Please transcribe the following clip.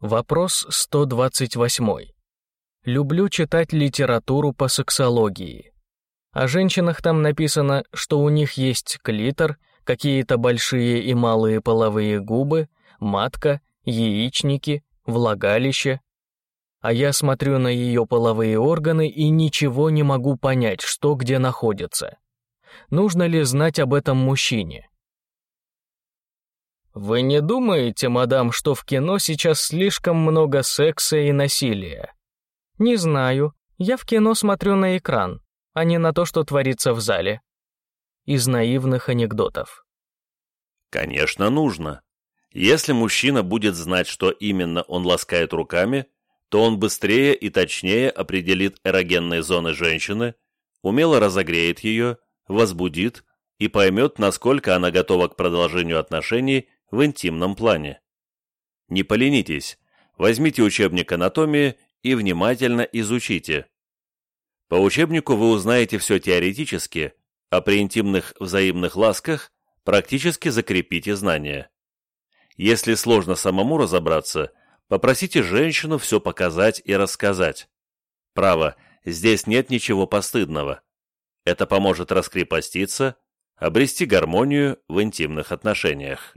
Вопрос 128. Люблю читать литературу по сексологии. О женщинах там написано, что у них есть клитор, какие-то большие и малые половые губы, матка, яичники, влагалище. А я смотрю на ее половые органы и ничего не могу понять, что где находится. Нужно ли знать об этом мужчине? Вы не думаете, мадам, что в кино сейчас слишком много секса и насилия? Не знаю. Я в кино смотрю на экран, а не на то, что творится в зале. Из наивных анекдотов. Конечно, нужно. Если мужчина будет знать, что именно он ласкает руками, то он быстрее и точнее определит эрогенные зоны женщины, умело разогреет ее, возбудит и поймет, насколько она готова к продолжению отношений в интимном плане. Не поленитесь, возьмите учебник анатомии и внимательно изучите. По учебнику вы узнаете все теоретически, а при интимных взаимных ласках практически закрепите знания. Если сложно самому разобраться, попросите женщину все показать и рассказать. Право, здесь нет ничего постыдного. Это поможет раскрепоститься, обрести гармонию в интимных отношениях.